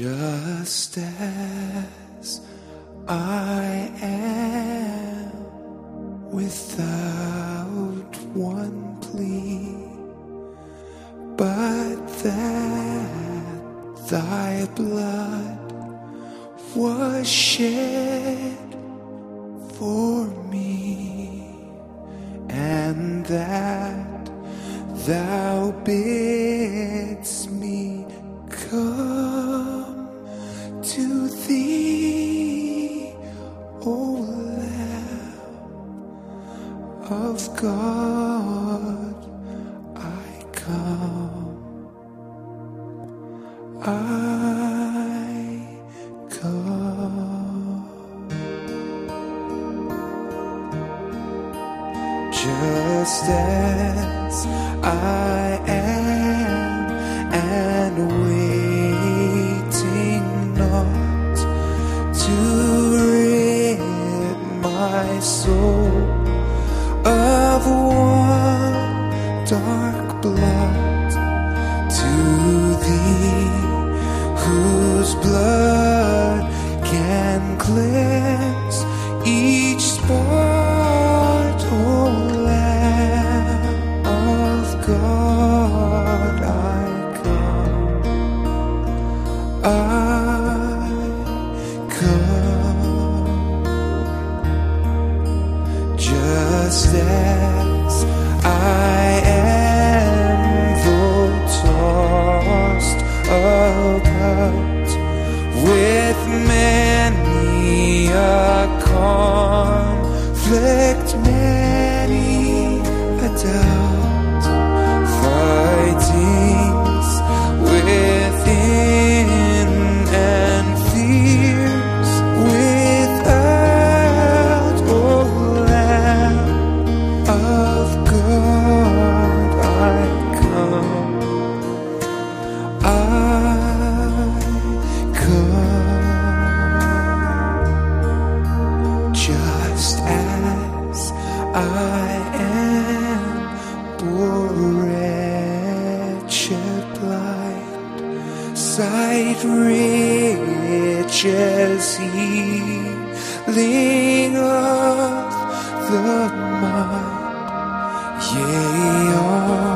Just as I am without one plea, but that thy blood was shed for me, and that thou bidst me come God, I come. I come. Just as I am and waiting not to rid my soul of one dark blood to thee whose blood can cleanse each spot, O Lamb of God, as I am, though tossed about with many a conflict, many a doubt, sight rich healing of the mind. Yea, all